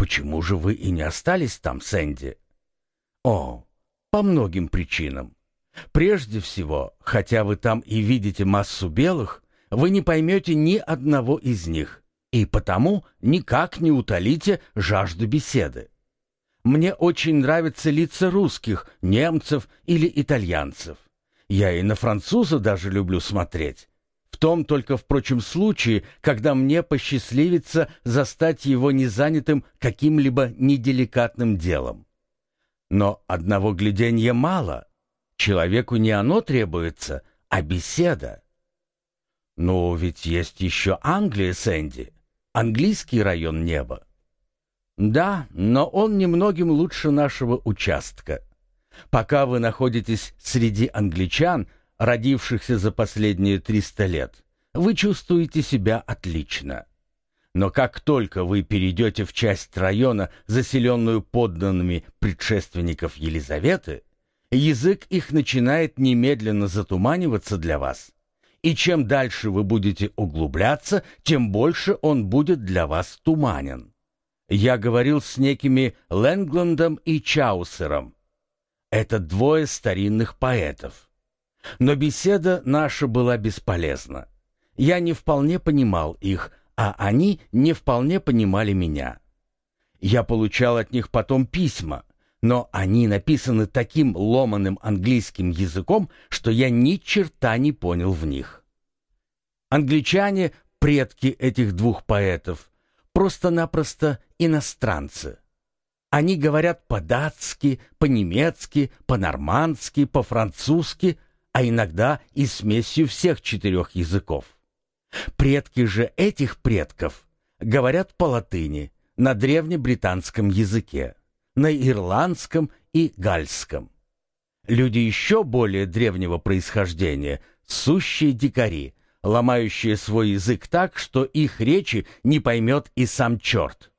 Почему же вы и не остались там, Сэнди? О, по многим причинам. Прежде всего, хотя вы там и видите массу белых, вы не поймете ни одного из них, и потому никак не утолите жажду беседы. Мне очень нравятся лица русских, немцев или итальянцев. Я и на француза даже люблю смотреть. Том только, впрочем, случае, когда мне посчастливится застать его незанятым каким-либо неделикатным делом. Но одного гляденья мало. Человеку не оно требуется, а беседа. Ну, ведь есть еще Англия, Сэнди. Английский район неба. Да, но он немногим лучше нашего участка. Пока вы находитесь среди англичан, родившихся за последние 300 лет, вы чувствуете себя отлично. Но как только вы перейдете в часть района, заселенную подданными предшественников Елизаветы, язык их начинает немедленно затуманиваться для вас. И чем дальше вы будете углубляться, тем больше он будет для вас туманен. Я говорил с некими Лэнгландом и Чаусером. Это двое старинных поэтов. Но беседа наша была бесполезна. Я не вполне понимал их, а они не вполне понимали меня. Я получал от них потом письма, но они написаны таким ломаным английским языком, что я ни черта не понял в них. Англичане, предки этих двух поэтов, просто-напросто иностранцы. Они говорят по-датски, по-немецки, по-нормандски, по-французски, а иногда и смесью всех четырех языков. Предки же этих предков говорят по-латыни, на древнебританском языке, на ирландском и гальском. Люди еще более древнего происхождения, сущие дикари, ломающие свой язык так, что их речи не поймет и сам черт.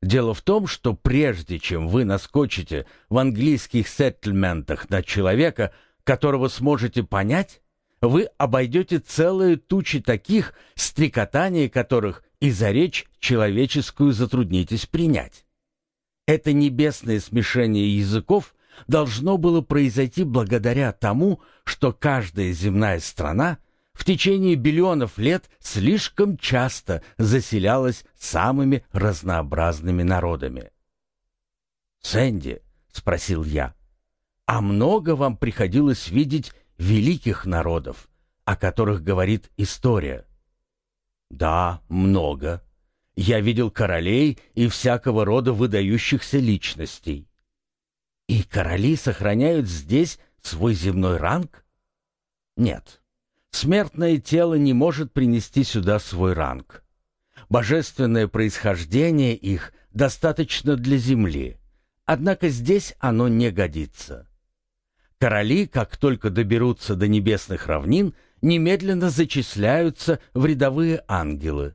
Дело в том, что прежде чем вы наскочите в английских сеттельментах на человека, которого сможете понять, вы обойдете целые тучи таких, стрекотание которых и за речь человеческую затруднитесь принять. Это небесное смешение языков должно было произойти благодаря тому, что каждая земная страна в течение биллионов лет слишком часто заселялась самыми разнообразными народами. «Сэнди», — спросил я, — «а много вам приходилось видеть великих народов, о которых говорит история. Да, много. Я видел королей и всякого рода выдающихся личностей. И короли сохраняют здесь свой земной ранг? Нет. Смертное тело не может принести сюда свой ранг. Божественное происхождение их достаточно для земли, однако здесь оно не годится. Короли, как только доберутся до небесных равнин, немедленно зачисляются в рядовые ангелы.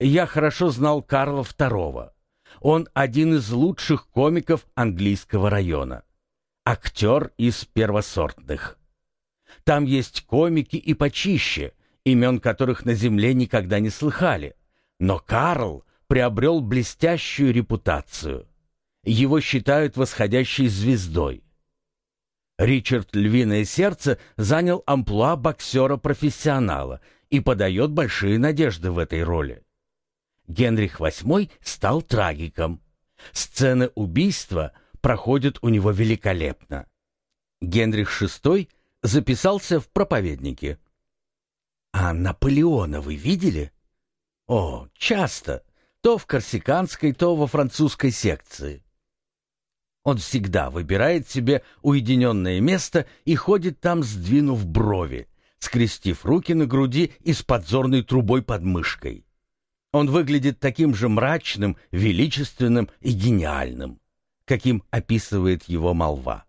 Я хорошо знал Карла II. Он один из лучших комиков английского района. Актер из первосортных. Там есть комики и почище, имен которых на земле никогда не слыхали. Но Карл приобрел блестящую репутацию. Его считают восходящей звездой. Ричард Львиное Сердце занял амплуа боксера-профессионала и подает большие надежды в этой роли. Генрих VIII стал трагиком. Сцены убийства проходят у него великолепно. Генрих VI записался в проповеднике. А Наполеона вы видели? О, часто. То в корсиканской, то во французской секции. Он всегда выбирает себе уединенное место и ходит там, сдвинув брови, скрестив руки на груди и с подзорной трубой под мышкой. Он выглядит таким же мрачным, величественным и гениальным, каким описывает его молва.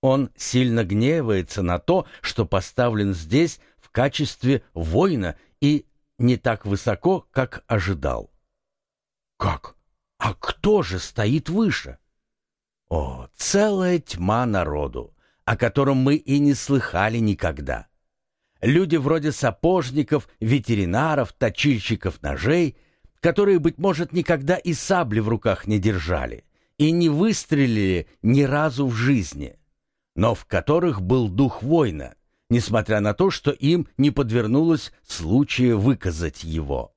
Он сильно гневается на то, что поставлен здесь в качестве воина и не так высоко, как ожидал. Как? А кто же стоит выше? О, целая тьма народу, о котором мы и не слыхали никогда. Люди вроде сапожников, ветеринаров, точильщиков ножей, которые, быть может, никогда и сабли в руках не держали и не выстрелили ни разу в жизни, но в которых был дух воина, несмотря на то, что им не подвернулось случая выказать его.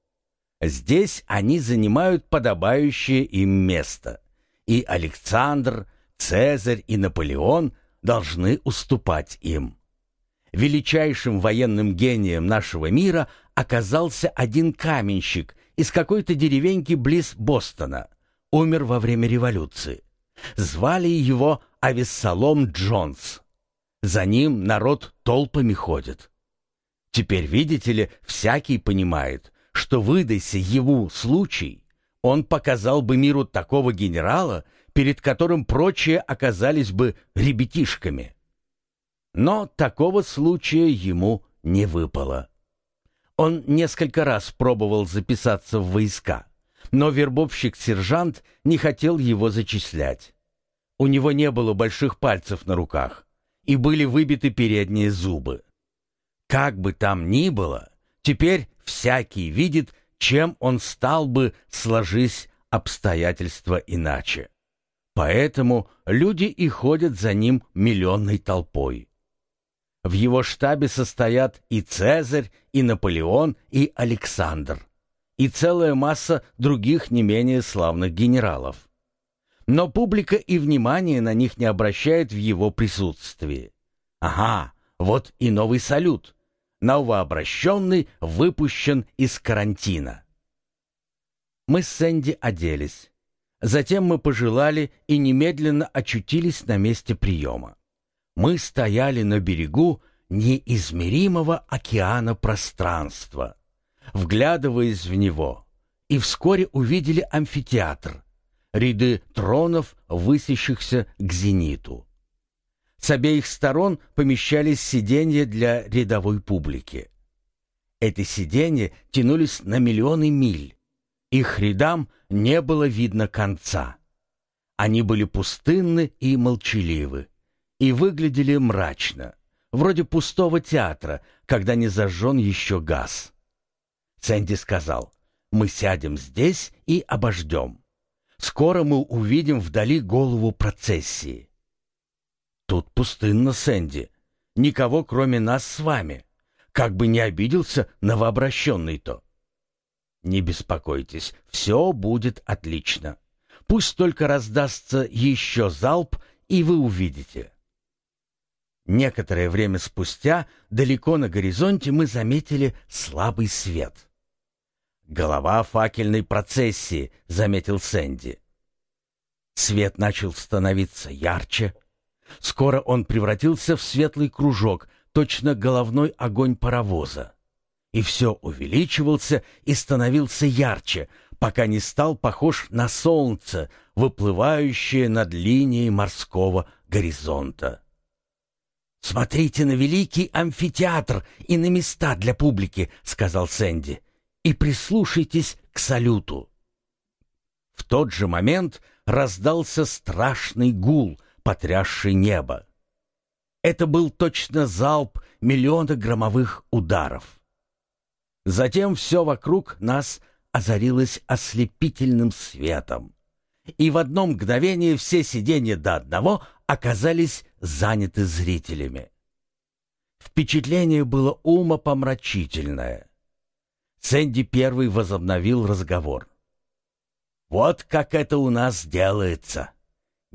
Здесь они занимают подобающее им место, и Александр, Цезарь и Наполеон должны уступать им. Величайшим военным гением нашего мира оказался один каменщик из какой-то деревеньки близ Бостона. Умер во время революции. Звали его Авессалом Джонс. За ним народ толпами ходит. Теперь, видите ли, всякий понимает, что выдайся ему случай, он показал бы миру такого генерала, перед которым прочие оказались бы ребятишками. Но такого случая ему не выпало. Он несколько раз пробовал записаться в войска, но вербовщик-сержант не хотел его зачислять. У него не было больших пальцев на руках, и были выбиты передние зубы. Как бы там ни было, теперь всякий видит, чем он стал бы, сложись обстоятельства иначе. Поэтому люди и ходят за ним миллионной толпой. В его штабе состоят и Цезарь, и Наполеон, и Александр, и целая масса других не менее славных генералов. Но публика и внимания на них не обращает в его присутствии. Ага, вот и новый салют. Новообращенный выпущен из карантина. Мы с Сэнди оделись. Затем мы пожелали и немедленно очутились на месте приема мы стояли на берегу неизмеримого океана пространства, вглядываясь в него, и вскоре увидели амфитеатр, ряды тронов, высящихся к зениту. С обеих сторон помещались сиденья для рядовой публики. Эти сиденья тянулись на миллионы миль. Их рядам не было видно конца. Они были пустынны и молчаливы и выглядели мрачно, вроде пустого театра, когда не зажжен еще газ. Сэнди сказал, «Мы сядем здесь и обождем. Скоро мы увидим вдали голову процессии». «Тут пустынно, Сэнди. Никого, кроме нас с вами. Как бы не обиделся новообращенный-то». «Не беспокойтесь, все будет отлично. Пусть только раздастся еще залп, и вы увидите». Некоторое время спустя, далеко на горизонте, мы заметили слабый свет. «Голова факельной процессии», — заметил Сэнди. Свет начал становиться ярче. Скоро он превратился в светлый кружок, точно головной огонь паровоза. И все увеличивался и становился ярче, пока не стал похож на солнце, выплывающее над линией морского горизонта. «Смотрите на великий амфитеатр и на места для публики», — сказал Сэнди, — «и прислушайтесь к салюту». В тот же момент раздался страшный гул, потрясший небо. Это был точно залп миллиона громовых ударов. Затем все вокруг нас озарилось ослепительным светом. И в одно мгновение все сиденья до одного оказались заняты зрителями. Впечатление было умопомрачительное. Сэнди первый возобновил разговор. «Вот как это у нас делается.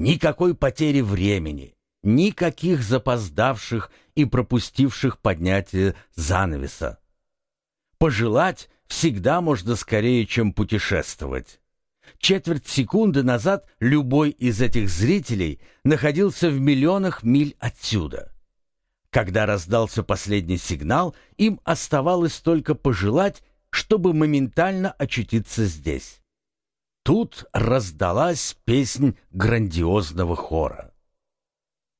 Никакой потери времени, никаких запоздавших и пропустивших поднятие занавеса. Пожелать всегда можно скорее, чем путешествовать. Четверть секунды назад любой из этих зрителей находился в миллионах миль отсюда. Когда раздался последний сигнал, им оставалось только пожелать, чтобы моментально очутиться здесь. Тут раздалась песнь грандиозного хора.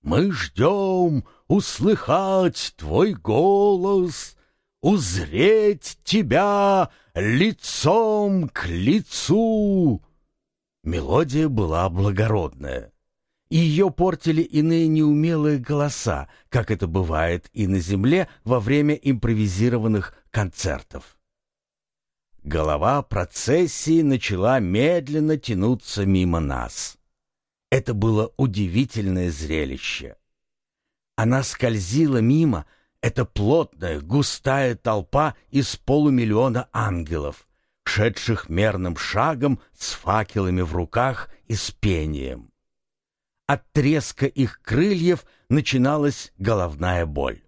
«Мы ждем услыхать твой голос, узреть тебя лицом к лицу. Мелодия была благородная. Ее портили иные неумелые голоса, как это бывает и на земле во время импровизированных концертов. Голова процессии начала медленно тянуться мимо нас. Это было удивительное зрелище. Она скользила мимо, эта плотная, густая толпа из полумиллиона ангелов, шедших мерным шагом с факелами в руках и с пением. От треска их крыльев начиналась головная боль.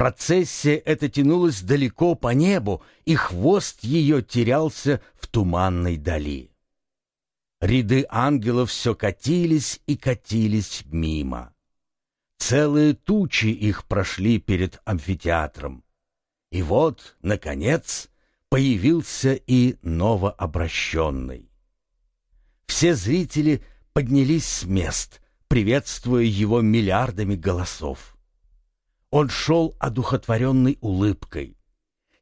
Процессия эта тянулась далеко по небу, и хвост ее терялся в туманной дали. Ряды ангелов все катились и катились мимо. Целые тучи их прошли перед амфитеатром. И вот, наконец, появился и новообращенный. Все зрители поднялись с мест, приветствуя его миллиардами голосов. Он шел одухотворенной улыбкой.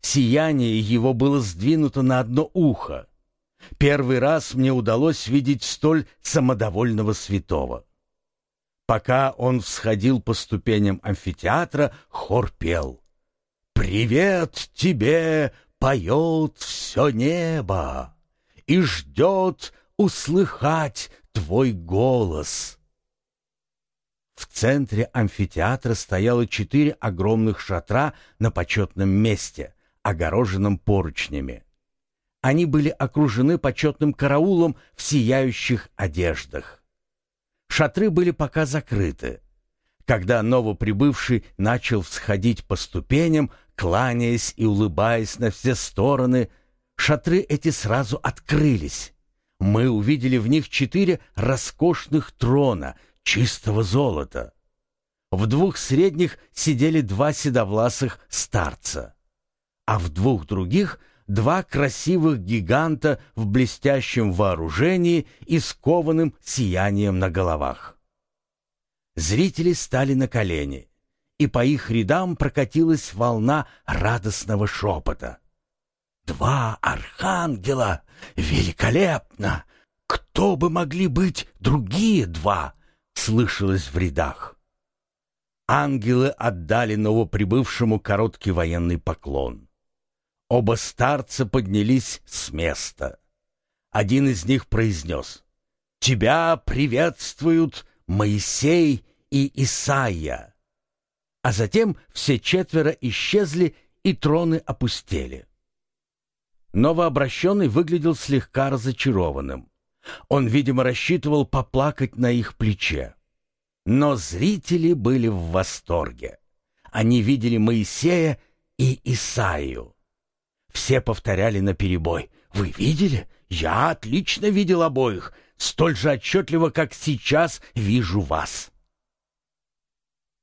Сияние его было сдвинуто на одно ухо. Первый раз мне удалось видеть столь самодовольного святого. Пока он всходил по ступеням амфитеатра, хор пел. «Привет тебе поет все небо и ждет услыхать твой голос». В центре амфитеатра стояло четыре огромных шатра на почетном месте, огороженном поручнями. Они были окружены почетным караулом в сияющих одеждах. Шатры были пока закрыты. Когда новоприбывший начал всходить по ступеням, кланяясь и улыбаясь на все стороны, шатры эти сразу открылись. Мы увидели в них четыре роскошных трона чистого золота. В двух средних сидели два седовласых старца, а в двух других два красивых гиганта в блестящем вооружении и скованным сиянием на головах. Зрители стали на колени, и по их рядам прокатилась волна радостного шепота. «Два архангела! Великолепно! Кто бы могли быть другие два?» Слышалось в рядах. Ангелы отдали новоприбывшему короткий военный поклон. Оба старца поднялись с места. Один из них произнес «Тебя приветствуют Моисей и Исаия». А затем все четверо исчезли, и троны опустели. Новообращенный выглядел слегка разочарованным. Он, видимо, рассчитывал поплакать на их плече. Но зрители были в восторге. Они видели Моисея и Исаию. Все повторяли наперебой. «Вы видели? Я отлично видел обоих, столь же отчетливо, как сейчас вижу вас».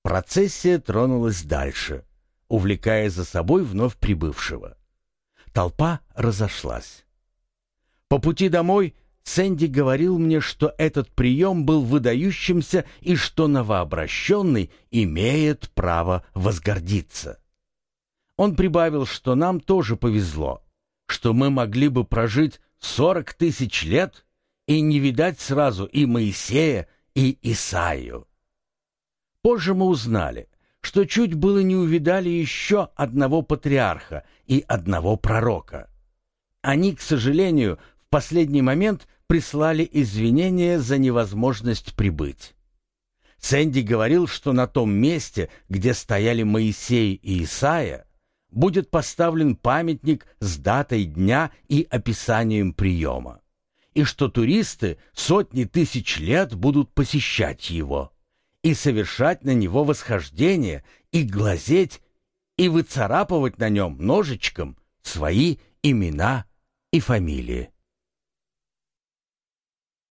Процессия тронулась дальше, увлекая за собой вновь прибывшего. Толпа разошлась. По пути домой Сэнди говорил мне, что этот прием был выдающимся и что новообращенный имеет право возгордиться. Он прибавил, что нам тоже повезло, что мы могли бы прожить сорок тысяч лет и не видать сразу и Моисея, и Исаию. Позже мы узнали, что чуть было не увидали еще одного патриарха и одного пророка. Они, к сожалению, в последний момент прислали извинения за невозможность прибыть. Сэнди говорил, что на том месте, где стояли Моисей и Исаия, будет поставлен памятник с датой дня и описанием приема, и что туристы сотни тысяч лет будут посещать его и совершать на него восхождение, и глазеть, и выцарапывать на нем ножичком свои имена и фамилии.